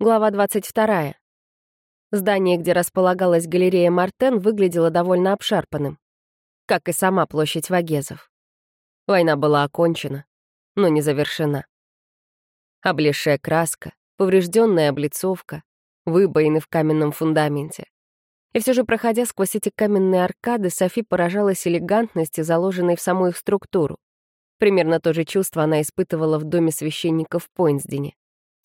Глава 22. Здание, где располагалась галерея Мартен, выглядело довольно обшарпанным, как и сама площадь Вагезов. Война была окончена, но не завершена. Облезшая краска, поврежденная облицовка, выбоины в каменном фундаменте. И все же, проходя сквозь эти каменные аркады, Софи поражалась элегантности, заложенной в саму их структуру. Примерно то же чувство она испытывала в доме священника в Пойнсдене.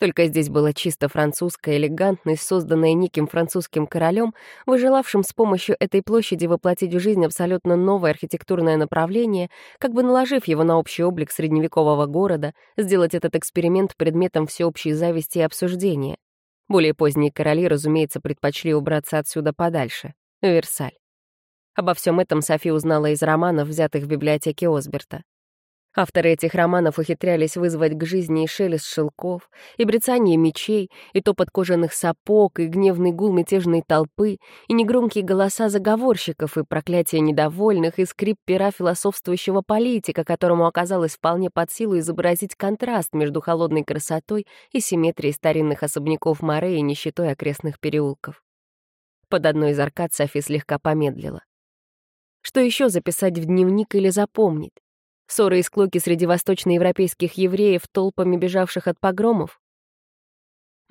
Только здесь была чисто французская элегантность, созданная неким французским королем, выжелавшим с помощью этой площади воплотить в жизнь абсолютно новое архитектурное направление, как бы наложив его на общий облик средневекового города, сделать этот эксперимент предметом всеобщей зависти и обсуждения. Более поздние короли, разумеется, предпочли убраться отсюда подальше, Версаль. Обо всем этом Софи узнала из романов, взятых в библиотеке Осберта. Авторы этих романов ухитрялись вызвать к жизни и шелест шелков, и брецание мечей, и топот кожаных сапог, и гневный гул мятежной толпы, и негромкие голоса заговорщиков, и проклятия недовольных, и скрип пера философствующего политика, которому оказалось вполне под силу изобразить контраст между холодной красотой и симметрией старинных особняков море и нищетой окрестных переулков. Под одной из аркад Софи слегка помедлила. Что еще записать в дневник или запомнить? Ссоры и склоки среди восточноевропейских евреев, толпами бежавших от погромов?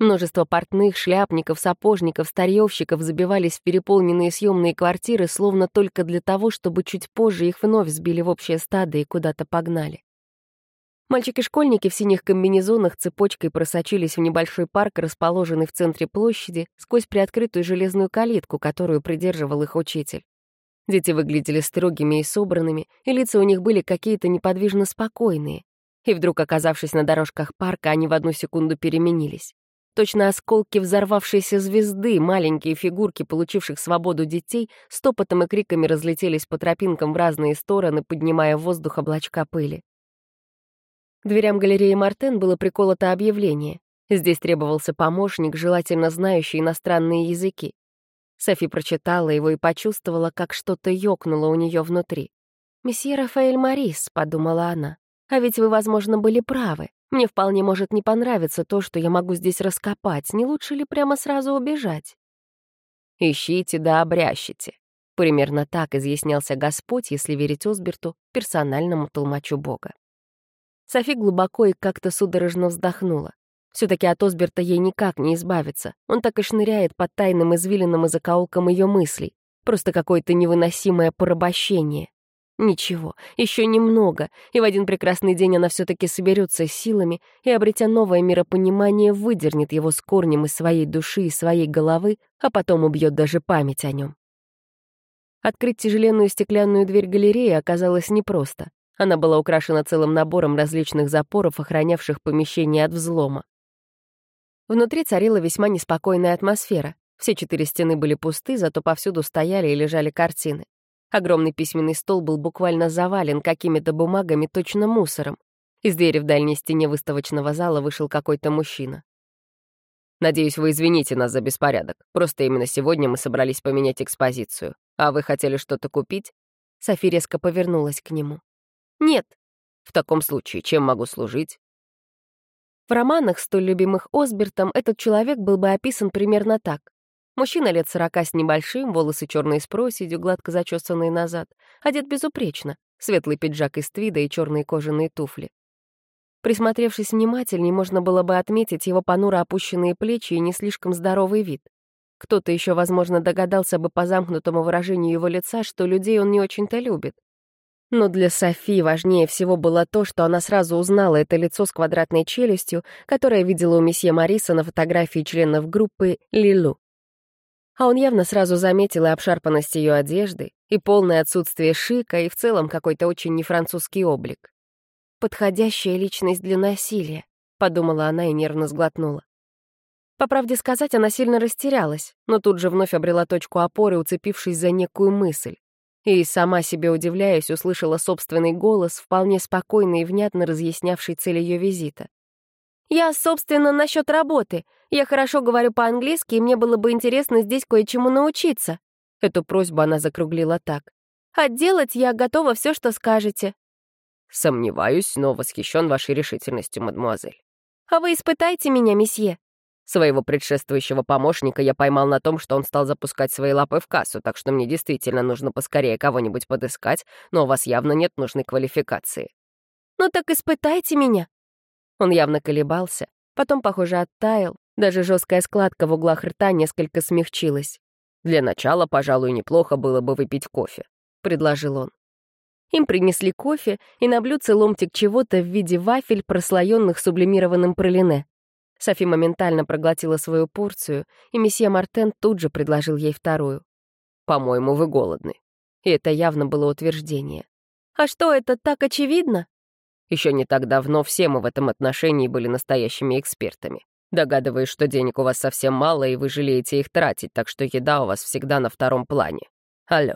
Множество портных, шляпников, сапожников, старьевщиков забивались в переполненные съемные квартиры, словно только для того, чтобы чуть позже их вновь сбили в общее стадо и куда-то погнали. Мальчики-школьники в синих комбинезонах цепочкой просочились в небольшой парк, расположенный в центре площади, сквозь приоткрытую железную калитку, которую придерживал их учитель. Дети выглядели строгими и собранными, и лица у них были какие-то неподвижно спокойные. И вдруг, оказавшись на дорожках парка, они в одну секунду переменились. Точно осколки взорвавшейся звезды, маленькие фигурки, получивших свободу детей, стопотом и криками разлетелись по тропинкам в разные стороны, поднимая в воздух облачка пыли. К дверям галереи Мартен было приколото объявление. Здесь требовался помощник, желательно знающий иностранные языки. Софи прочитала его и почувствовала, как что-то ёкнуло у нее внутри. «Месье Рафаэль Марис», — подумала она, «а ведь вы, возможно, были правы. Мне вполне может не понравиться то, что я могу здесь раскопать. Не лучше ли прямо сразу убежать?» «Ищите да обрящите». Примерно так изъяснялся Господь, если верить Осберту, персональному толмачу Бога. Софи глубоко и как-то судорожно вздохнула. Все-таки от Осберта ей никак не избавиться. Он так и шныряет под тайным извилинам и закоулкам ее мыслей. Просто какое-то невыносимое порабощение. Ничего, еще немного, и в один прекрасный день она все-таки соберется силами и, обретя новое миропонимание, выдернет его с корнем из своей души и своей головы, а потом убьет даже память о нем. Открыть тяжеленную стеклянную дверь галереи оказалось непросто. Она была украшена целым набором различных запоров, охранявших помещение от взлома. Внутри царила весьма неспокойная атмосфера. Все четыре стены были пусты, зато повсюду стояли и лежали картины. Огромный письменный стол был буквально завален какими-то бумагами, точно мусором. Из двери в дальней стене выставочного зала вышел какой-то мужчина. «Надеюсь, вы извините нас за беспорядок. Просто именно сегодня мы собрались поменять экспозицию. А вы хотели что-то купить?» Софи резко повернулась к нему. «Нет». «В таком случае, чем могу служить?» В романах, столь любимых Осбертом, этот человек был бы описан примерно так. Мужчина лет сорока с небольшим, волосы черные с проседью, гладко зачесанные назад, одет безупречно, светлый пиджак из твида и черные кожаные туфли. Присмотревшись внимательней, можно было бы отметить его понуро опущенные плечи и не слишком здоровый вид. Кто-то еще, возможно, догадался бы по замкнутому выражению его лица, что людей он не очень-то любит. Но для Софи важнее всего было то, что она сразу узнала это лицо с квадратной челюстью, которое видела у месье Мариса на фотографии членов группы «Лилу». А он явно сразу заметил и обшарпанность ее одежды, и полное отсутствие шика, и в целом какой-то очень нефранцузский облик. «Подходящая личность для насилия», — подумала она и нервно сглотнула. По правде сказать, она сильно растерялась, но тут же вновь обрела точку опоры, уцепившись за некую мысль. И сама себе удивляясь, услышала собственный голос, вполне спокойно и внятно разъяснявший цель ее визита. «Я, собственно, насчет работы. Я хорошо говорю по-английски, и мне было бы интересно здесь кое-чему научиться». Эту просьбу она закруглила так. «А делать я готова все, что скажете». «Сомневаюсь, но восхищен вашей решительностью, мадемуазель». «А вы испытайте меня, месье». Своего предшествующего помощника я поймал на том, что он стал запускать свои лапы в кассу, так что мне действительно нужно поскорее кого-нибудь подыскать, но у вас явно нет нужной квалификации. «Ну так испытайте меня». Он явно колебался, потом, похоже, оттаял, даже жесткая складка в углах рта несколько смягчилась. «Для начала, пожалуй, неплохо было бы выпить кофе», — предложил он. Им принесли кофе и на блюдце ломтик чего-то в виде вафель, прослоенных сублимированным пролине. Софи моментально проглотила свою порцию, и месье Мартен тут же предложил ей вторую. «По-моему, вы голодны». И это явно было утверждение. «А что, это так очевидно?» Еще не так давно все мы в этом отношении были настоящими экспертами. Догадываюсь, что денег у вас совсем мало, и вы жалеете их тратить, так что еда у вас всегда на втором плане. Алло.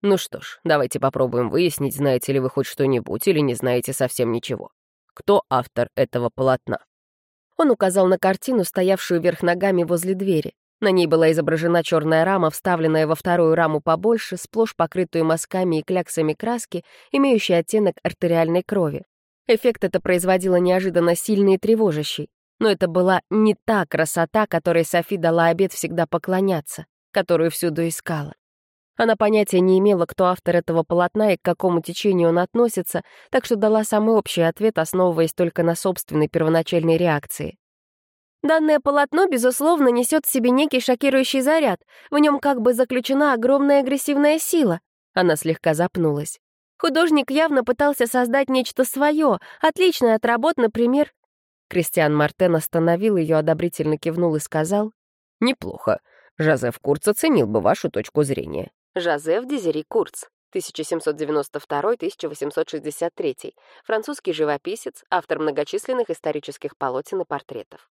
Ну что ж, давайте попробуем выяснить, знаете ли вы хоть что-нибудь или не знаете совсем ничего. Кто автор этого полотна? Он указал на картину, стоявшую вверх ногами возле двери. На ней была изображена черная рама, вставленная во вторую раму побольше, сплошь покрытую мазками и кляксами краски, имеющей оттенок артериальной крови. Эффект это производило неожиданно сильный и тревожащий. Но это была не та красота, которой Софи дала обед всегда поклоняться, которую всюду искала. Она понятия не имела, кто автор этого полотна и к какому течению он относится, так что дала самый общий ответ, основываясь только на собственной первоначальной реакции. Данное полотно, безусловно, несет в себе некий шокирующий заряд. В нем как бы заключена огромная агрессивная сила. Она слегка запнулась. Художник явно пытался создать нечто свое, отличное от работ, например... Кристиан Мартен остановил ее, одобрительно кивнул и сказал, «Неплохо. Жозеф Курц оценил бы вашу точку зрения. Жозеф Дезери Курц, 1792-1863, французский живописец, автор многочисленных исторических полотен и портретов.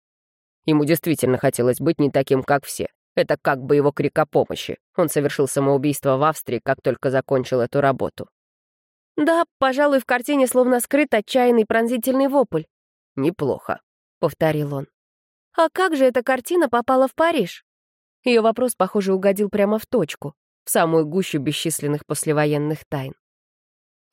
Ему действительно хотелось быть не таким, как все. Это как бы его крик о помощи. Он совершил самоубийство в Австрии, как только закончил эту работу. Да, пожалуй, в картине словно скрыт отчаянный пронзительный вопль. «Неплохо», — повторил он. «А как же эта картина попала в Париж?» Ее вопрос, похоже, угодил прямо в точку в самую гущу бесчисленных послевоенных тайн.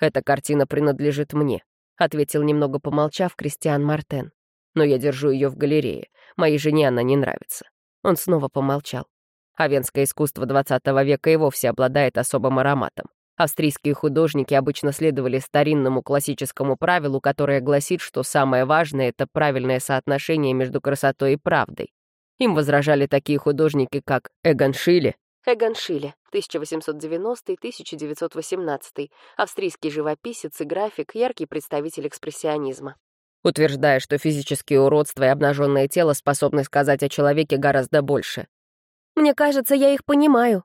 «Эта картина принадлежит мне», — ответил немного помолчав Кристиан Мартен. «Но я держу ее в галерее. Моей жене она не нравится». Он снова помолчал. А венское искусство XX века и вовсе обладает особым ароматом. Австрийские художники обычно следовали старинному классическому правилу, которое гласит, что самое важное — это правильное соотношение между красотой и правдой. Им возражали такие художники, как Эгон Шиле, Эгон Шиле, 1890-1918, австрийский живописец и график, яркий представитель экспрессионизма. Утверждая, что физические уродства и обнаженное тело способны сказать о человеке гораздо больше. «Мне кажется, я их понимаю».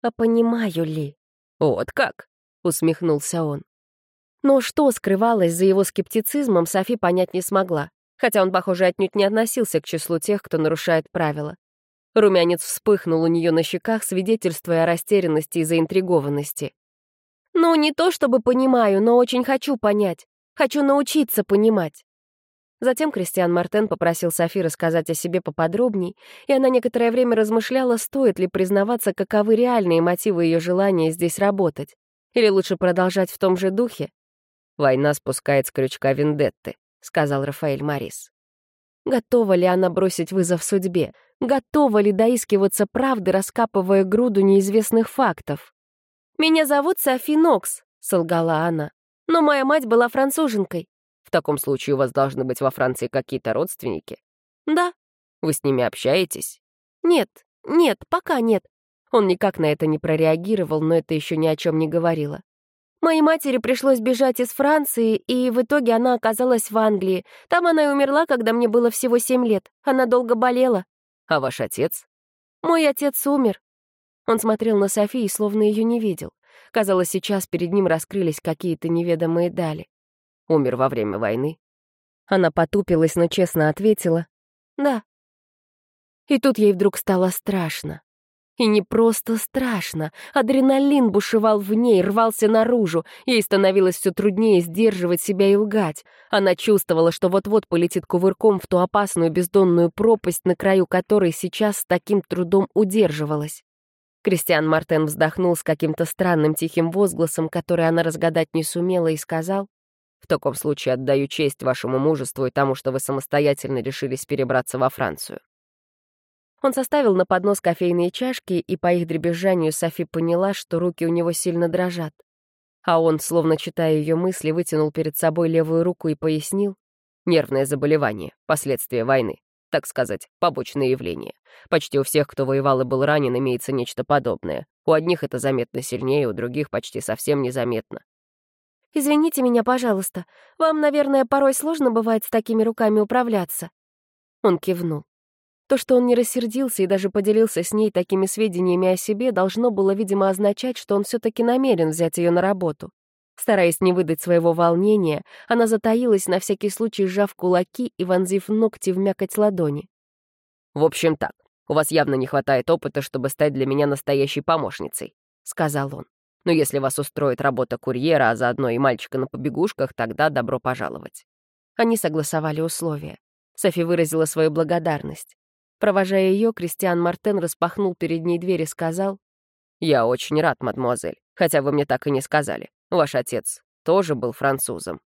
«А понимаю ли?» «Вот как?» — усмехнулся он. Но что скрывалось за его скептицизмом, Софи понять не смогла, хотя он, похоже, отнюдь не относился к числу тех, кто нарушает правила. Румянец вспыхнул у нее на щеках, свидетельствуя о растерянности и заинтригованности. «Ну, не то чтобы понимаю, но очень хочу понять. Хочу научиться понимать». Затем Кристиан Мартен попросил Софи рассказать о себе поподробней, и она некоторое время размышляла, стоит ли признаваться, каковы реальные мотивы ее желания здесь работать. Или лучше продолжать в том же духе? «Война спускает с крючка вендетты», — сказал Рафаэль Марис. Готова ли она бросить вызов судьбе? Готова ли доискиваться правды, раскапывая груду неизвестных фактов? «Меня зовут Софи Нокс», — солгала она. «Но моя мать была француженкой». «В таком случае у вас должны быть во Франции какие-то родственники?» «Да». «Вы с ними общаетесь?» «Нет, нет, пока нет». Он никак на это не прореагировал, но это еще ни о чем не говорило. Моей матери пришлось бежать из Франции, и в итоге она оказалась в Англии. Там она и умерла, когда мне было всего семь лет. Она долго болела. А ваш отец? Мой отец умер. Он смотрел на Софи и словно ее не видел. Казалось, сейчас перед ним раскрылись какие-то неведомые дали. Умер во время войны. Она потупилась, но честно ответила. Да. И тут ей вдруг стало страшно. И не просто страшно. Адреналин бушевал в ней, рвался наружу. Ей становилось все труднее сдерживать себя и лгать. Она чувствовала, что вот-вот полетит кувырком в ту опасную бездонную пропасть, на краю которой сейчас с таким трудом удерживалась. Кристиан Мартен вздохнул с каким-то странным тихим возгласом, который она разгадать не сумела, и сказал, «В таком случае отдаю честь вашему мужеству и тому, что вы самостоятельно решились перебраться во Францию. Он составил на поднос кофейные чашки, и по их дребезжанию Софи поняла, что руки у него сильно дрожат. А он, словно читая ее мысли, вытянул перед собой левую руку и пояснил. Нервное заболевание, последствия войны, так сказать, побочное явление. Почти у всех, кто воевал и был ранен, имеется нечто подобное. У одних это заметно сильнее, у других почти совсем незаметно. «Извините меня, пожалуйста. Вам, наверное, порой сложно бывает с такими руками управляться». Он кивнул. То, что он не рассердился и даже поделился с ней такими сведениями о себе, должно было, видимо, означать, что он все-таки намерен взять ее на работу. Стараясь не выдать своего волнения, она затаилась, на всякий случай сжав кулаки и вонзив ногти в мякоть ладони. «В общем так, у вас явно не хватает опыта, чтобы стать для меня настоящей помощницей», — сказал он. «Но если вас устроит работа курьера, а заодно и мальчика на побегушках, тогда добро пожаловать». Они согласовали условия. Софи выразила свою благодарность. Провожая ее, Кристиан Мартен распахнул перед ней дверь и сказал, «Я очень рад, мадемуазель, хотя вы мне так и не сказали. Ваш отец тоже был французом».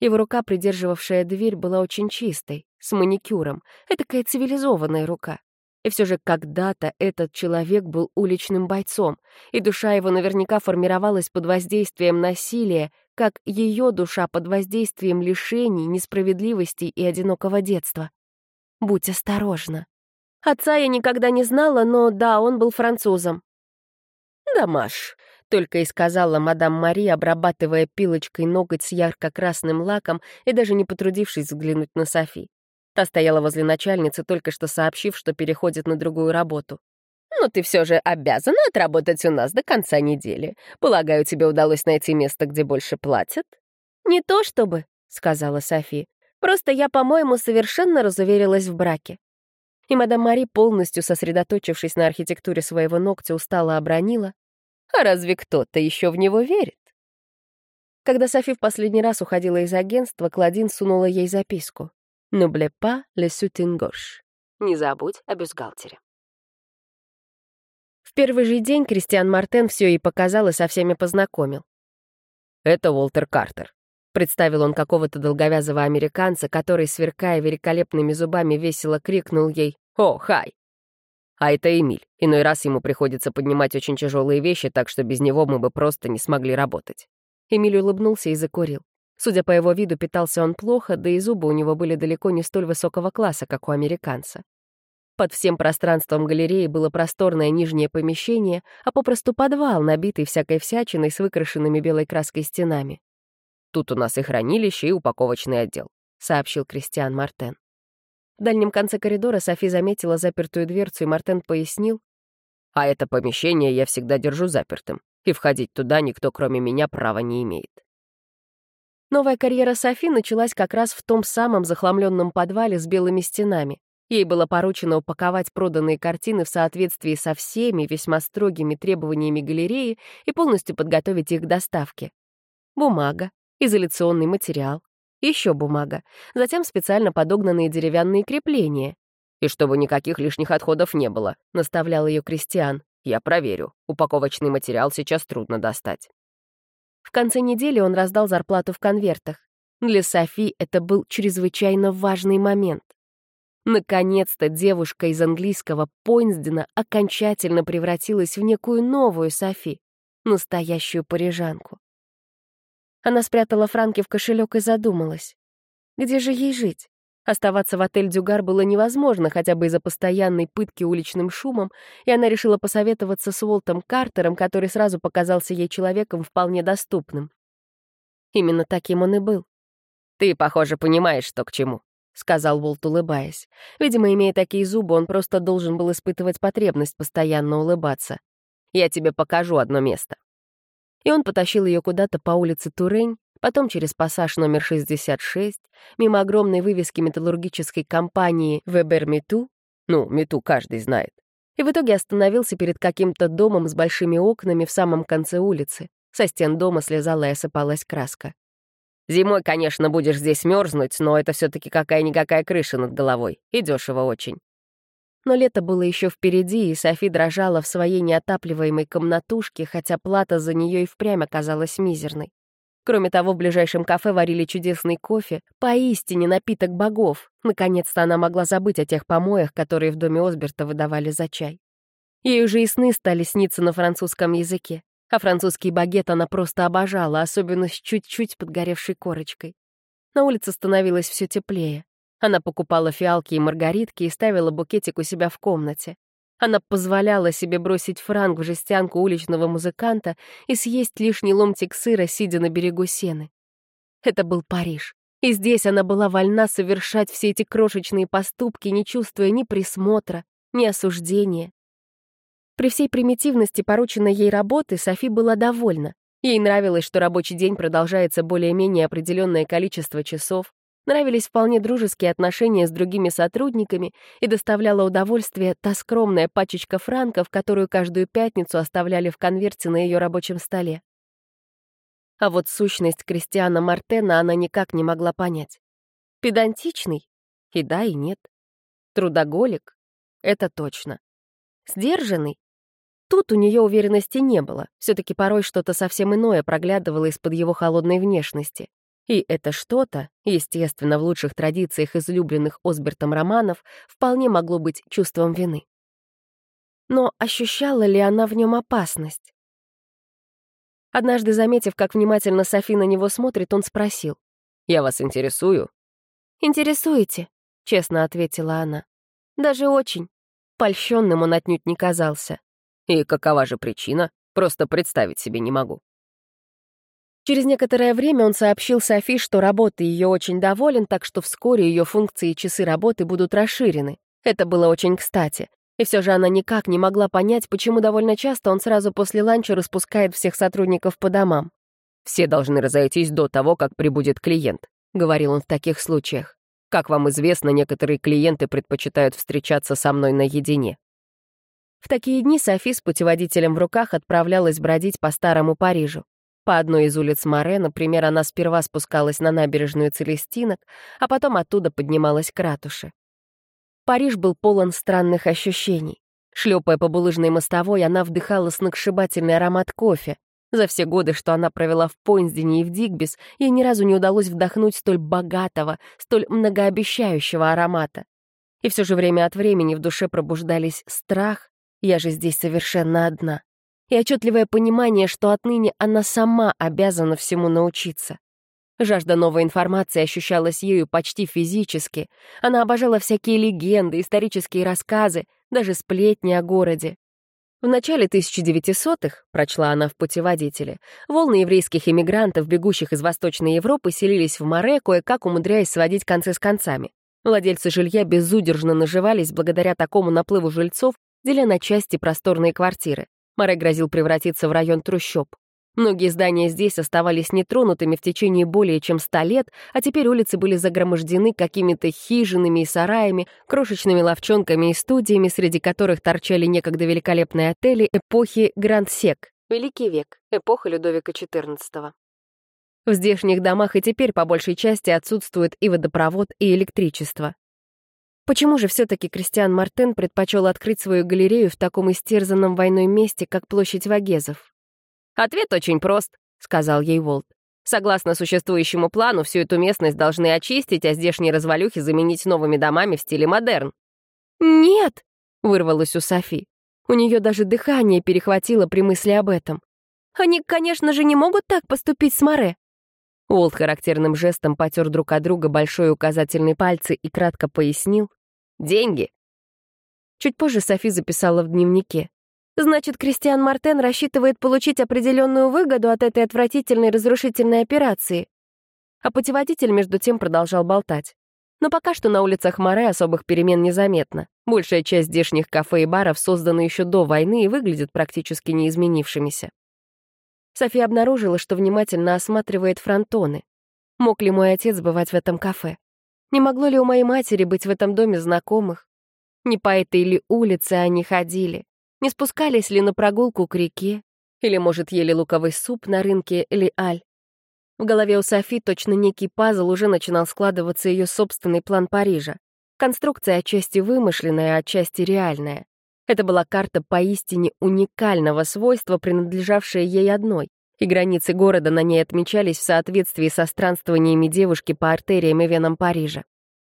Его рука, придерживавшая дверь, была очень чистой, с маникюром. Этакая цивилизованная рука. И все же когда-то этот человек был уличным бойцом, и душа его наверняка формировалась под воздействием насилия, как ее душа под воздействием лишений, несправедливости и одинокого детства. Будь осторожна. Отца я никогда не знала, но да, он был французом. «Да, Маш», — только и сказала мадам Мари, обрабатывая пилочкой ноготь с ярко-красным лаком и даже не потрудившись взглянуть на Софи. Та стояла возле начальницы, только что сообщив, что переходит на другую работу. «Но ты все же обязана отработать у нас до конца недели. Полагаю, тебе удалось найти место, где больше платят?» «Не то чтобы», — сказала Софи. Просто я, по-моему, совершенно разуверилась в браке. И мадам Мари, полностью сосредоточившись на архитектуре своего ногтя, устало обронила. «А разве кто-то еще в него верит?» Когда Софи в последний раз уходила из агентства, Кладин сунула ей записку. «N'oublie pas le soutien gauche». «Не забудь о бюстгальтере». В первый же день Кристиан Мартен все ей показал и со всеми познакомил. «Это Уолтер Картер. Представил он какого-то долговязого американца, который, сверкая великолепными зубами, весело крикнул ей «О, хай!». А это Эмиль. Иной раз ему приходится поднимать очень тяжелые вещи, так что без него мы бы просто не смогли работать. Эмиль улыбнулся и закурил. Судя по его виду, питался он плохо, да и зубы у него были далеко не столь высокого класса, как у американца. Под всем пространством галереи было просторное нижнее помещение, а попросту подвал, набитый всякой всячиной с выкрашенными белой краской стенами. Тут у нас и хранилище, и упаковочный отдел», — сообщил Кристиан Мартен. В дальнем конце коридора Софи заметила запертую дверцу, и Мартен пояснил. «А это помещение я всегда держу запертым, и входить туда никто, кроме меня, права не имеет». Новая карьера Софи началась как раз в том самом захламленном подвале с белыми стенами. Ей было поручено упаковать проданные картины в соответствии со всеми весьма строгими требованиями галереи и полностью подготовить их к доставке. Бумага, изоляционный материал, еще бумага, затем специально подогнанные деревянные крепления. «И чтобы никаких лишних отходов не было», — наставлял ее Кристиан. «Я проверю. Упаковочный материал сейчас трудно достать». В конце недели он раздал зарплату в конвертах. Для Софи это был чрезвычайно важный момент. Наконец-то девушка из английского Пойнсдена окончательно превратилась в некую новую Софи, настоящую парижанку. Она спрятала франки в кошелек и задумалась. Где же ей жить? Оставаться в отель «Дюгар» было невозможно, хотя бы из-за постоянной пытки уличным шумом, и она решила посоветоваться с Уолтом Картером, который сразу показался ей человеком вполне доступным. Именно таким он и был. «Ты, похоже, понимаешь, что к чему», — сказал Уолт, улыбаясь. Видимо, имея такие зубы, он просто должен был испытывать потребность постоянно улыбаться. «Я тебе покажу одно место и он потащил ее куда-то по улице Турень, потом через пассаж номер 66, мимо огромной вывески металлургической компании «Вебер Мету», ну, Мету каждый знает, и в итоге остановился перед каким-то домом с большими окнами в самом конце улицы. Со стен дома слезала и осыпалась краска. «Зимой, конечно, будешь здесь мерзнуть, но это все таки какая-никакая крыша над головой, и дешево очень. Но лето было еще впереди, и Софи дрожала в своей неотапливаемой комнатушке, хотя плата за нее и впрямь оказалась мизерной. Кроме того, в ближайшем кафе варили чудесный кофе, поистине напиток богов. Наконец-то она могла забыть о тех помоях, которые в доме Осберта выдавали за чай. Ей уже и сны стали сниться на французском языке. А французский багет она просто обожала, особенно с чуть-чуть подгоревшей корочкой. На улице становилось все теплее. Она покупала фиалки и маргаритки и ставила букетик у себя в комнате. Она позволяла себе бросить франк в жестянку уличного музыканта и съесть лишний ломтик сыра, сидя на берегу сены. Это был Париж. И здесь она была вольна совершать все эти крошечные поступки, не чувствуя ни присмотра, ни осуждения. При всей примитивности порученной ей работы Софи была довольна. Ей нравилось, что рабочий день продолжается более-менее определенное количество часов, нравились вполне дружеские отношения с другими сотрудниками и доставляла удовольствие та скромная пачечка франков, которую каждую пятницу оставляли в конверте на ее рабочем столе. А вот сущность Кристиана Мартена она никак не могла понять. Педантичный? И да, и нет. Трудоголик? Это точно. Сдержанный? Тут у нее уверенности не было, все-таки порой что-то совсем иное проглядывало из-под его холодной внешности. И это что-то, естественно, в лучших традициях излюбленных Осбертом романов, вполне могло быть чувством вины. Но ощущала ли она в нем опасность? Однажды, заметив, как внимательно Софи на него смотрит, он спросил. «Я вас интересую?» «Интересуете», — честно ответила она. «Даже очень». Польщенным он отнюдь не казался. И какова же причина? Просто представить себе не могу. Через некоторое время он сообщил Софи, что работы ее очень доволен, так что вскоре ее функции и часы работы будут расширены. Это было очень кстати. И все же она никак не могла понять, почему довольно часто он сразу после ланча распускает всех сотрудников по домам. «Все должны разойтись до того, как прибудет клиент», — говорил он в таких случаях. «Как вам известно, некоторые клиенты предпочитают встречаться со мной наедине. В такие дни Софи с путеводителем в руках отправлялась бродить по старому Парижу. По одной из улиц Море, например, она сперва спускалась на набережную Целестинок, а потом оттуда поднималась к ратуше. Париж был полон странных ощущений. Шлепая по булыжной мостовой, она вдыхала сногсшибательный аромат кофе. За все годы, что она провела в Пойнсдене и в Дигбис, ей ни разу не удалось вдохнуть столь богатого, столь многообещающего аромата. И все же время от времени в душе пробуждались страх, я же здесь совершенно одна. И отчетливое понимание, что отныне она сама обязана всему научиться. Жажда новой информации ощущалась ею почти физически. Она обожала всякие легенды, исторические рассказы, даже сплетни о городе. В начале 1900-х, прочла она в путеводителе, волны еврейских иммигрантов, бегущих из Восточной Европы, селились в Море, кое-как умудряясь сводить концы с концами. Владельцы жилья безудержно наживались благодаря такому наплыву жильцов, деля на части просторные квартиры. Море грозил превратиться в район трущоб. Многие здания здесь оставались нетронутыми в течение более чем ста лет, а теперь улицы были загромождены какими-то хижинами и сараями, крошечными ловчонками и студиями, среди которых торчали некогда великолепные отели эпохи Гранд-Сек, Великий век, эпоха Людовика XIV. В здешних домах и теперь по большей части отсутствует и водопровод, и электричество. Почему же все-таки Кристиан Мартен предпочел открыть свою галерею в таком истерзанном войной месте, как площадь Вагезов? «Ответ очень прост», — сказал ей Волт. «Согласно существующему плану, всю эту местность должны очистить, а здешние развалюхи заменить новыми домами в стиле модерн». «Нет», — вырвалось у Софи. У нее даже дыхание перехватило при мысли об этом. «Они, конечно же, не могут так поступить с Море. Уолт характерным жестом потер друг от друга большой указательный пальцы и кратко пояснил. «Деньги!» Чуть позже Софи записала в дневнике. «Значит, Кристиан Мартен рассчитывает получить определенную выгоду от этой отвратительной разрушительной операции». А путеводитель между тем продолжал болтать. Но пока что на улицах Море особых перемен незаметно. Большая часть здешних кафе и баров созданы еще до войны и выглядят практически неизменившимися. София обнаружила, что внимательно осматривает фронтоны. Мог ли мой отец бывать в этом кафе? Не могло ли у моей матери быть в этом доме знакомых? Не по этой ли улице они ходили? Не спускались ли на прогулку к реке? Или, может, ели луковый суп на рынке или аль? В голове у Софи точно некий пазл уже начинал складываться ее собственный план Парижа. Конструкция отчасти вымышленная, отчасти реальная. Это была карта поистине уникального свойства, принадлежавшая ей одной, и границы города на ней отмечались в соответствии со странствованиями девушки по артериям и венам Парижа.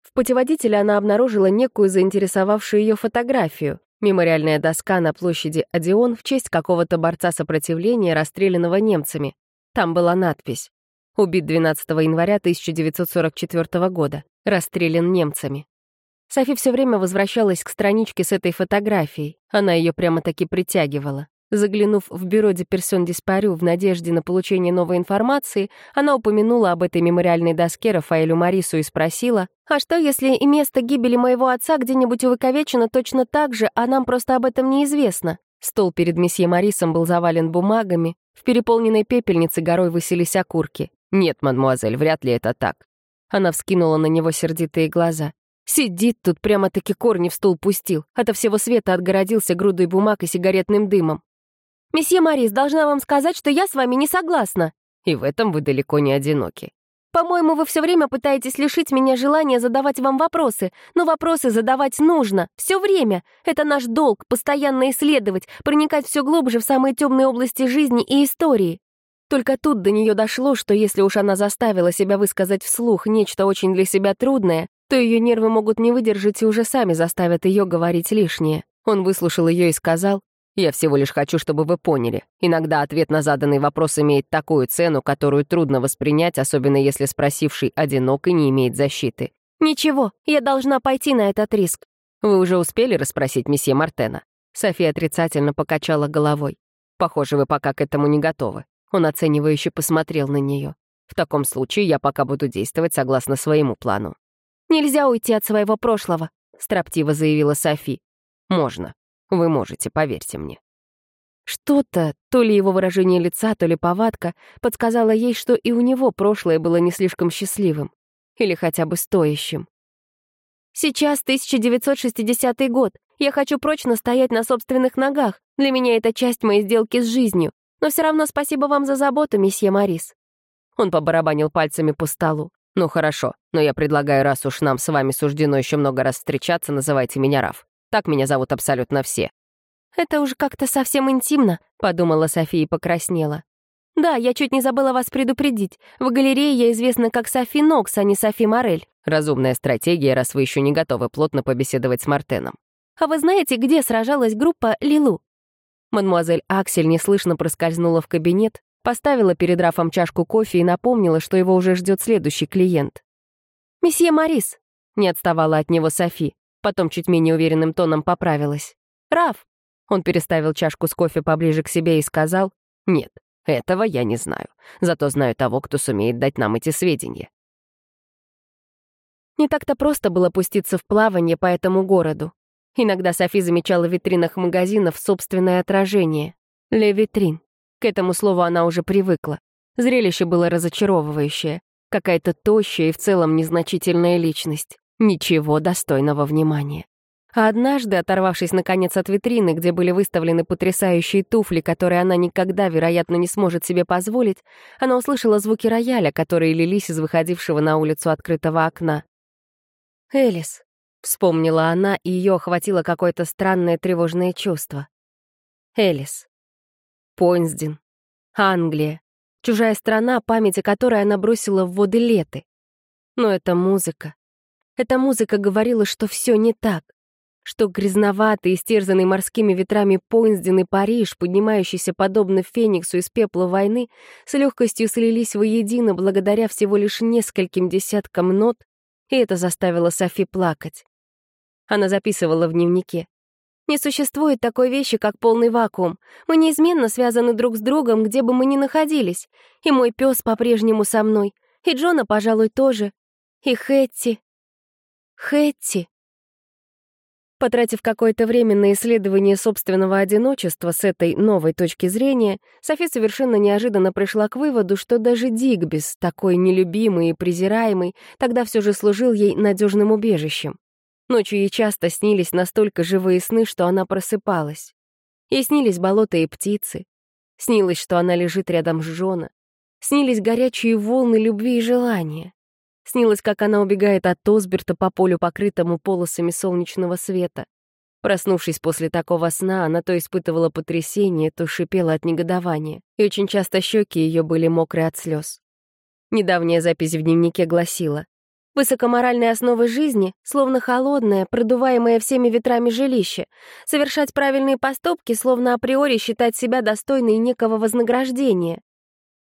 В путеводителе она обнаружила некую заинтересовавшую ее фотографию, мемориальная доска на площади Одеон в честь какого-то борца сопротивления, расстрелянного немцами. Там была надпись «Убит 12 января 1944 года, расстрелян немцами». Софи все время возвращалась к страничке с этой фотографией. Она ее прямо-таки притягивала. Заглянув в бюро Деперсон Диспарю в надежде на получение новой информации, она упомянула об этой мемориальной доске Рафаэлю Марису и спросила, «А что, если и место гибели моего отца где-нибудь увековечено точно так же, а нам просто об этом неизвестно?» Стол перед месье Марисом был завален бумагами, в переполненной пепельнице горой высились окурки. «Нет, мадмуазель, вряд ли это так». Она вскинула на него сердитые глаза. Сидит тут, прямо-таки корни в стул пустил. Ото всего света отгородился грудой бумаг и сигаретным дымом. «Месье Марис, должна вам сказать, что я с вами не согласна». И в этом вы далеко не одиноки. «По-моему, вы все время пытаетесь лишить меня желания задавать вам вопросы, но вопросы задавать нужно, все время. Это наш долг, постоянно исследовать, проникать все глубже в самые темные области жизни и истории». Только тут до нее дошло, что если уж она заставила себя высказать вслух нечто очень для себя трудное, то ее нервы могут не выдержать и уже сами заставят ее говорить лишнее. Он выслушал ее и сказал, «Я всего лишь хочу, чтобы вы поняли. Иногда ответ на заданный вопрос имеет такую цену, которую трудно воспринять, особенно если спросивший одинок и не имеет защиты». «Ничего, я должна пойти на этот риск». «Вы уже успели расспросить месье Мартена?» София отрицательно покачала головой. «Похоже, вы пока к этому не готовы». Он оценивающе посмотрел на нее. «В таком случае я пока буду действовать согласно своему плану. «Нельзя уйти от своего прошлого», — строптиво заявила Софи. «Можно. Вы можете, поверьте мне». Что-то, то ли его выражение лица, то ли повадка, подсказало ей, что и у него прошлое было не слишком счастливым. Или хотя бы стоящим. «Сейчас 1960 год. Я хочу прочно стоять на собственных ногах. Для меня это часть моей сделки с жизнью. Но все равно спасибо вам за заботу, месье Марис». Он побарабанил пальцами по столу. «Ну хорошо, но я предлагаю, раз уж нам с вами суждено еще много раз встречаться, называйте меня Раф. Так меня зовут абсолютно все». «Это уже как-то совсем интимно», — подумала София и покраснела. «Да, я чуть не забыла вас предупредить. В галерее я известна как Софи Нокс, а не Софи Морель». «Разумная стратегия, раз вы еще не готовы плотно побеседовать с Мартеном». «А вы знаете, где сражалась группа Лилу?» Мадемуазель Аксель неслышно проскользнула в кабинет, Поставила перед Рафом чашку кофе и напомнила, что его уже ждет следующий клиент. «Месье Марис», — не отставала от него Софи, потом чуть менее уверенным тоном поправилась. «Раф». Он переставил чашку с кофе поближе к себе и сказал, «Нет, этого я не знаю, зато знаю того, кто сумеет дать нам эти сведения». Не так-то просто было пуститься в плавание по этому городу. Иногда Софи замечала в витринах магазинов собственное отражение. Ле витрин. К этому слову она уже привыкла. Зрелище было разочаровывающее. Какая-то тощая и в целом незначительная личность. Ничего достойного внимания. А однажды, оторвавшись наконец от витрины, где были выставлены потрясающие туфли, которые она никогда, вероятно, не сможет себе позволить, она услышала звуки рояля, которые лились из выходившего на улицу открытого окна. «Элис», — вспомнила она, и ее охватило какое-то странное тревожное чувство. «Элис». Пойнсден, Англия, чужая страна, память о которой она бросила в воды леты. Но эта музыка... Эта музыка говорила, что все не так, что грязноватый, истерзанный морскими ветрами Пойнсден и Париж, поднимающийся подобно фениксу из пепла войны, с легкостью слились воедино благодаря всего лишь нескольким десяткам нот, и это заставило Софи плакать. Она записывала в дневнике. Не существует такой вещи, как полный вакуум. Мы неизменно связаны друг с другом, где бы мы ни находились. И мой пес по-прежнему со мной. И Джона, пожалуй, тоже. И Хэтти. Хэтти. Потратив какое-то время на исследование собственного одиночества с этой новой точки зрения, Софи совершенно неожиданно пришла к выводу, что даже Дигбис, такой нелюбимый и презираемый, тогда все же служил ей надежным убежищем. Ночью ей часто снились настолько живые сны, что она просыпалась. Ей снились болота и птицы. Снилось, что она лежит рядом с Жона. Снились горячие волны любви и желания. Снилось, как она убегает от Осберта по полю, покрытому полосами солнечного света. Проснувшись после такого сна, она то испытывала потрясение, то шипела от негодования, и очень часто щеки ее были мокрые от слез. Недавняя запись в дневнике гласила Высокоморальные основы жизни, словно холодное, продуваемое всеми ветрами жилище, совершать правильные поступки, словно априори считать себя достойной некого вознаграждения.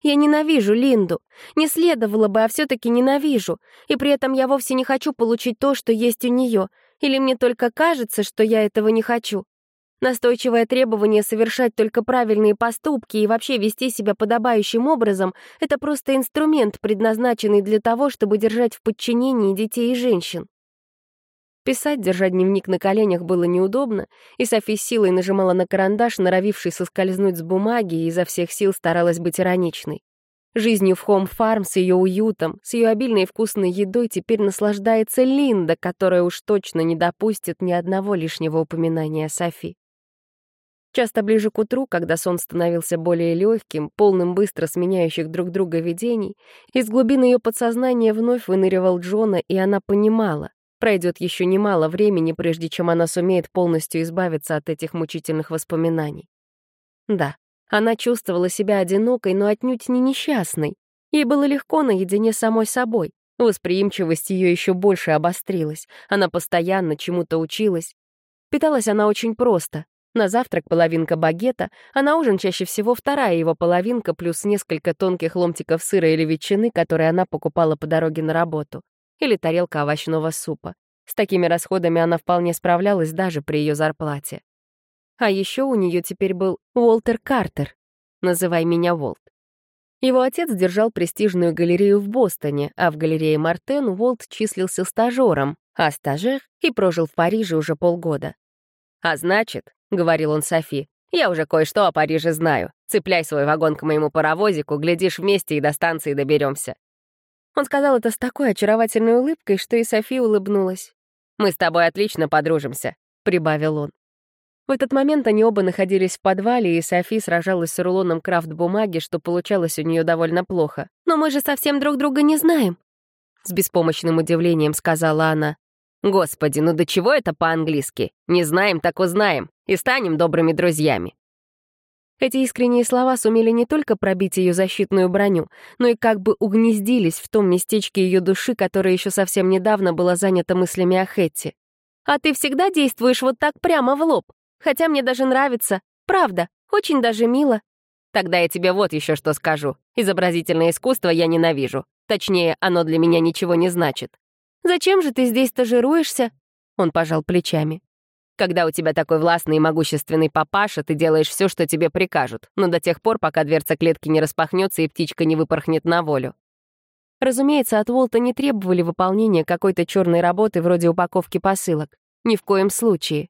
Я ненавижу Линду, не следовало бы, а все-таки ненавижу, и при этом я вовсе не хочу получить то, что есть у нее, или мне только кажется, что я этого не хочу. Настойчивое требование совершать только правильные поступки и вообще вести себя подобающим образом — это просто инструмент, предназначенный для того, чтобы держать в подчинении детей и женщин. Писать, держать дневник на коленях было неудобно, и Софи силой нажимала на карандаш, норовивший соскользнуть с бумаги, и изо всех сил старалась быть ироничной. Жизнью в Хом-фарм с ее уютом, с ее обильной и вкусной едой теперь наслаждается Линда, которая уж точно не допустит ни одного лишнего упоминания Софи. Часто ближе к утру, когда сон становился более легким, полным быстро сменяющих друг друга видений, из глубины ее подсознания вновь выныривал Джона, и она понимала, пройдет еще немало времени, прежде чем она сумеет полностью избавиться от этих мучительных воспоминаний. Да, она чувствовала себя одинокой, но отнюдь не несчастной. Ей было легко наедине с самой собой. Восприимчивость ее еще больше обострилась. Она постоянно чему-то училась. Питалась она очень просто. На завтрак половинка багета, а на ужин чаще всего вторая его половинка плюс несколько тонких ломтиков сыра или ветчины, которые она покупала по дороге на работу. Или тарелка овощного супа. С такими расходами она вполне справлялась даже при ее зарплате. А еще у нее теперь был Уолтер Картер. Называй меня Волт. Его отец держал престижную галерею в Бостоне, а в галерее Мартен Уолт числился стажером, а стажер и прожил в Париже уже полгода. «А значит», — говорил он Софи, «я уже кое-что о Париже знаю. Цепляй свой вагон к моему паровозику, глядишь вместе и до станции доберемся. Он сказал это с такой очаровательной улыбкой, что и Софи улыбнулась. «Мы с тобой отлично подружимся», — прибавил он. В этот момент они оба находились в подвале, и Софи сражалась с рулоном крафт-бумаги, что получалось у нее довольно плохо. «Но мы же совсем друг друга не знаем», — с беспомощным удивлением сказала она. «Господи, ну до чего это по-английски? Не знаем, так узнаем, и станем добрыми друзьями». Эти искренние слова сумели не только пробить ее защитную броню, но и как бы угнездились в том местечке ее души, которое еще совсем недавно было занято мыслями о Хэтти. «А ты всегда действуешь вот так прямо в лоб?» Хотя мне даже нравится. Правда, очень даже мило. Тогда я тебе вот еще что скажу. Изобразительное искусство я ненавижу. Точнее, оно для меня ничего не значит. Зачем же ты здесь стажируешься? Он пожал плечами. Когда у тебя такой властный и могущественный папаша, ты делаешь все, что тебе прикажут, но до тех пор, пока дверца клетки не распахнется и птичка не выпорхнет на волю. Разумеется, от Волта не требовали выполнения какой-то черной работы вроде упаковки посылок. Ни в коем случае.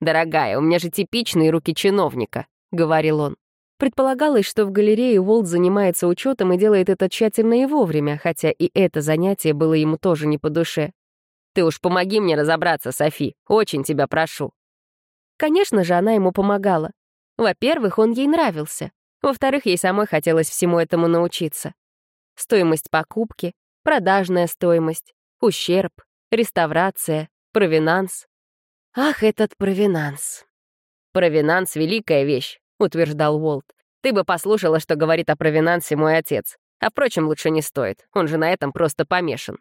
«Дорогая, у меня же типичные руки чиновника», — говорил он. Предполагалось, что в галерее Уолт занимается учетом и делает это тщательно и вовремя, хотя и это занятие было ему тоже не по душе. «Ты уж помоги мне разобраться, Софи, очень тебя прошу». Конечно же, она ему помогала. Во-первых, он ей нравился. Во-вторых, ей самой хотелось всему этому научиться. Стоимость покупки, продажная стоимость, ущерб, реставрация, провинанс, Ах, этот провинанс. Провинанс — великая вещь, утверждал Уолт. Ты бы послушала, что говорит о провинансе мой отец. А впрочем, лучше не стоит. Он же на этом просто помешан.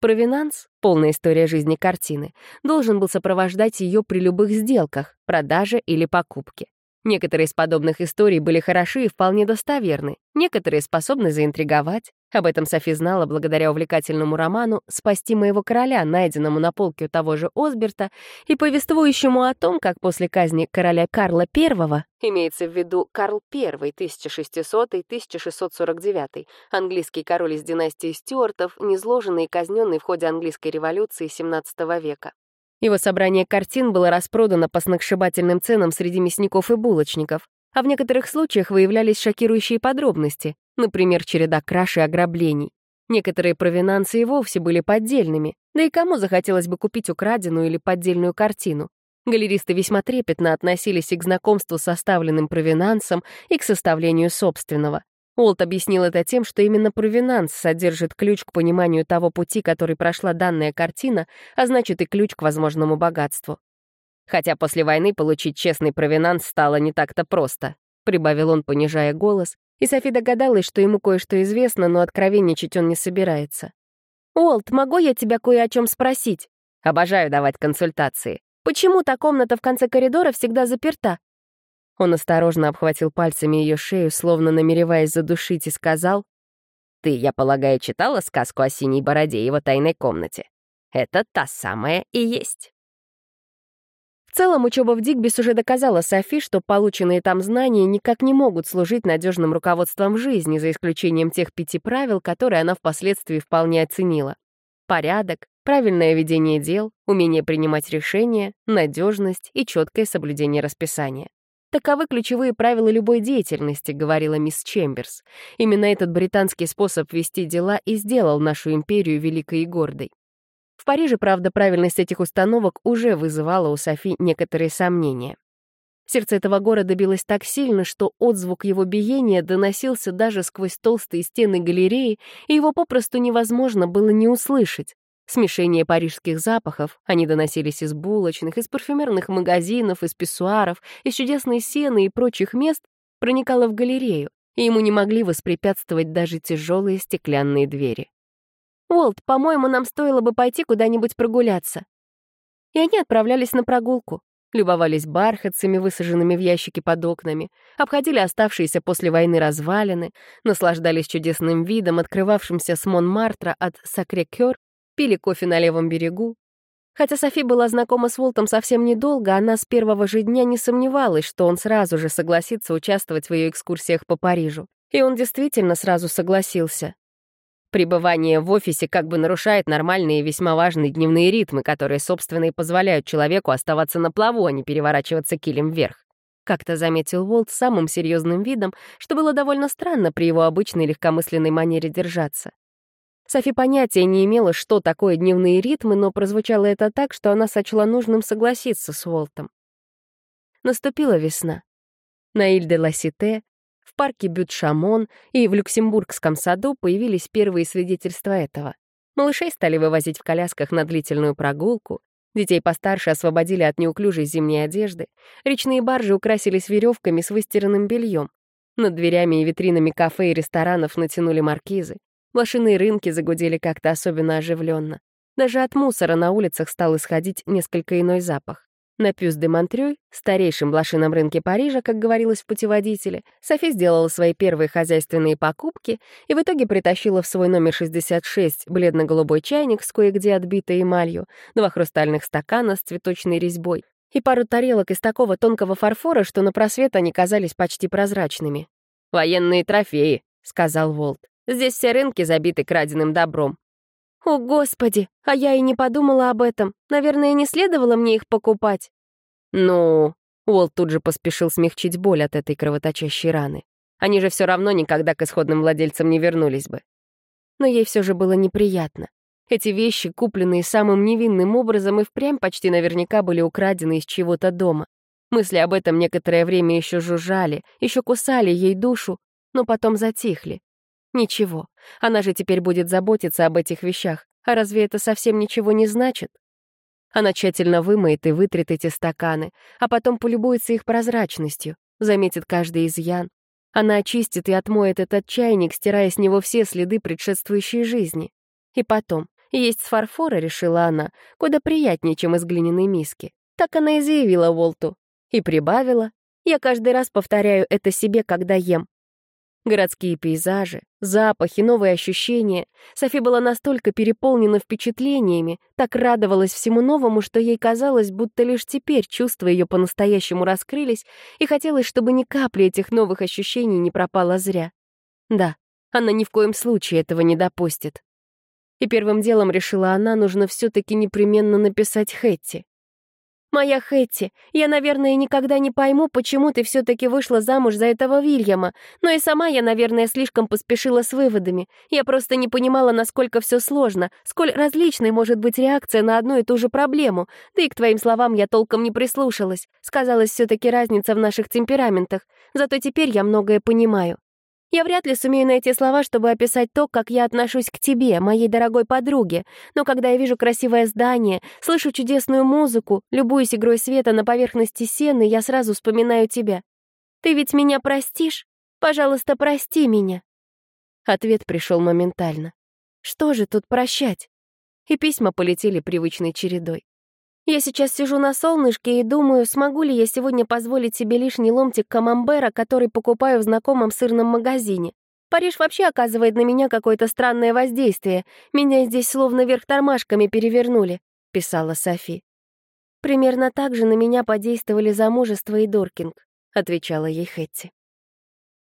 Провинанс, полная история жизни картины, должен был сопровождать ее при любых сделках, продаже или покупке. Некоторые из подобных историй были хороши и вполне достоверны, некоторые способны заинтриговать. Об этом Софи знала благодаря увлекательному роману «Спасти моего короля», найденному на полке у того же Осберта, и повествующему о том, как после казни короля Карла I, имеется в виду Карл I, 1600-1649, английский король из династии Стюартов, низложенный и казненный в ходе английской революции XVII века. Его собрание картин было распродано по сногсшибательным ценам среди мясников и булочников, а в некоторых случаях выявлялись шокирующие подробности, например, череда краж и ограблений. Некоторые провинансы и вовсе были поддельными, да и кому захотелось бы купить украденную или поддельную картину? Галеристы весьма трепетно относились и к знакомству с составленным провинансом, и к составлению собственного. Уолт объяснил это тем, что именно провинанс содержит ключ к пониманию того пути, который прошла данная картина, а значит и ключ к возможному богатству. Хотя после войны получить честный провинанс стало не так-то просто, прибавил он, понижая голос, и Софи догадалась, что ему кое-что известно, но откровенничать он не собирается. «Уолт, могу я тебя кое о чем спросить?» «Обожаю давать консультации». «Почему та комната в конце коридора всегда заперта?» Он осторожно обхватил пальцами ее шею, словно намереваясь задушить, и сказал, «Ты, я полагаю, читала сказку о синей бороде и его тайной комнате? Это та самая и есть». Целом, учеба в Дигбис уже доказала Софи, что полученные там знания никак не могут служить надежным руководством жизни, за исключением тех пяти правил, которые она впоследствии вполне оценила. Порядок, правильное ведение дел, умение принимать решения, надежность и четкое соблюдение расписания. Таковы ключевые правила любой деятельности, говорила мисс Чемберс. Именно этот британский способ вести дела и сделал нашу империю великой и гордой. Париже, правда, правильность этих установок уже вызывала у Софи некоторые сомнения. Сердце этого города билось так сильно, что отзвук его биения доносился даже сквозь толстые стены галереи, и его попросту невозможно было не услышать. Смешение парижских запахов, они доносились из булочных, из парфюмерных магазинов, из писсуаров, из чудесной сены и прочих мест, проникало в галерею, и ему не могли воспрепятствовать даже тяжелые стеклянные двери. «Уолт, по-моему, нам стоило бы пойти куда-нибудь прогуляться». И они отправлялись на прогулку, любовались бархатцами, высаженными в ящики под окнами, обходили оставшиеся после войны развалины, наслаждались чудесным видом, открывавшимся с Монмартра от Сакре-Кёр пили кофе на левом берегу. Хотя Софи была знакома с Волтом совсем недолго, она с первого же дня не сомневалась, что он сразу же согласится участвовать в ее экскурсиях по Парижу. И он действительно сразу согласился. Пребывание в офисе как бы нарушает нормальные и весьма важные дневные ритмы, которые, собственно, и позволяют человеку оставаться на плаву, а не переворачиваться килем вверх. Как-то заметил Волт самым серьезным видом, что было довольно странно при его обычной легкомысленной манере держаться. Софи понятия не имела, что такое дневные ритмы, но прозвучало это так, что она сочла нужным согласиться с Уолтом. Наступила весна. На Иль-де-Ла-Сите, парке Бют-Шамон и в Люксембургском саду появились первые свидетельства этого. Малышей стали вывозить в колясках на длительную прогулку, детей постарше освободили от неуклюжей зимней одежды, речные баржи украсились веревками с выстиранным бельем, над дверями и витринами кафе и ресторанов натянули маркизы. Блошиные рынки загудели как-то особенно оживленно. Даже от мусора на улицах стал исходить несколько иной запах. На Пюс де Монтрюй, старейшем блошином рынке Парижа, как говорилось в путеводителе, Софи сделала свои первые хозяйственные покупки и в итоге притащила в свой номер 66 бледно-голубой чайник с кое-где отбитой эмалью, два хрустальных стакана с цветочной резьбой и пару тарелок из такого тонкого фарфора, что на просвет они казались почти прозрачными. «Военные трофеи», — сказал Волт. Здесь все рынки забиты краденым добром». «О, Господи! А я и не подумала об этом. Наверное, не следовало мне их покупать». «Ну...» Уолт тут же поспешил смягчить боль от этой кровоточащей раны. Они же все равно никогда к исходным владельцам не вернулись бы. Но ей все же было неприятно. Эти вещи, купленные самым невинным образом, и впрямь почти наверняка были украдены из чего-то дома. Мысли об этом некоторое время еще жужжали, еще кусали ей душу, но потом затихли. Ничего, она же теперь будет заботиться об этих вещах. А разве это совсем ничего не значит? Она тщательно вымоет и вытрет эти стаканы, а потом полюбуется их прозрачностью, заметит каждый изъян. Она очистит и отмоет этот чайник, стирая с него все следы предшествующей жизни. И потом, есть с фарфора, решила она, куда приятнее, чем из глиняной миски. Так она и заявила Волту. И прибавила. Я каждый раз повторяю это себе, когда ем. Городские пейзажи, запахи, новые ощущения. Софи была настолько переполнена впечатлениями, так радовалась всему новому, что ей казалось, будто лишь теперь чувства ее по-настоящему раскрылись, и хотелось, чтобы ни капли этих новых ощущений не пропала зря. Да, она ни в коем случае этого не допустит. И первым делом решила она, нужно все-таки непременно написать Хэтти. «Моя Хэтти, я, наверное, никогда не пойму, почему ты все-таки вышла замуж за этого Вильяма, но и сама я, наверное, слишком поспешила с выводами. Я просто не понимала, насколько все сложно, сколь различной может быть реакция на одну и ту же проблему, да и к твоим словам я толком не прислушалась. Сказалась все-таки разница в наших темпераментах, зато теперь я многое понимаю». Я вряд ли сумею найти слова, чтобы описать то, как я отношусь к тебе, моей дорогой подруге, но когда я вижу красивое здание, слышу чудесную музыку, любуюсь игрой света на поверхности сены, я сразу вспоминаю тебя. Ты ведь меня простишь? Пожалуйста, прости меня. Ответ пришел моментально. Что же тут прощать? И письма полетели привычной чередой. Я сейчас сижу на солнышке и думаю, смогу ли я сегодня позволить себе лишний ломтик камамбера, который покупаю в знакомом сырном магазине. Париж вообще оказывает на меня какое-то странное воздействие. Меня здесь словно вверх тормашками перевернули», — писала Софи. «Примерно так же на меня подействовали замужество и Доркинг», — отвечала ей Хэтти.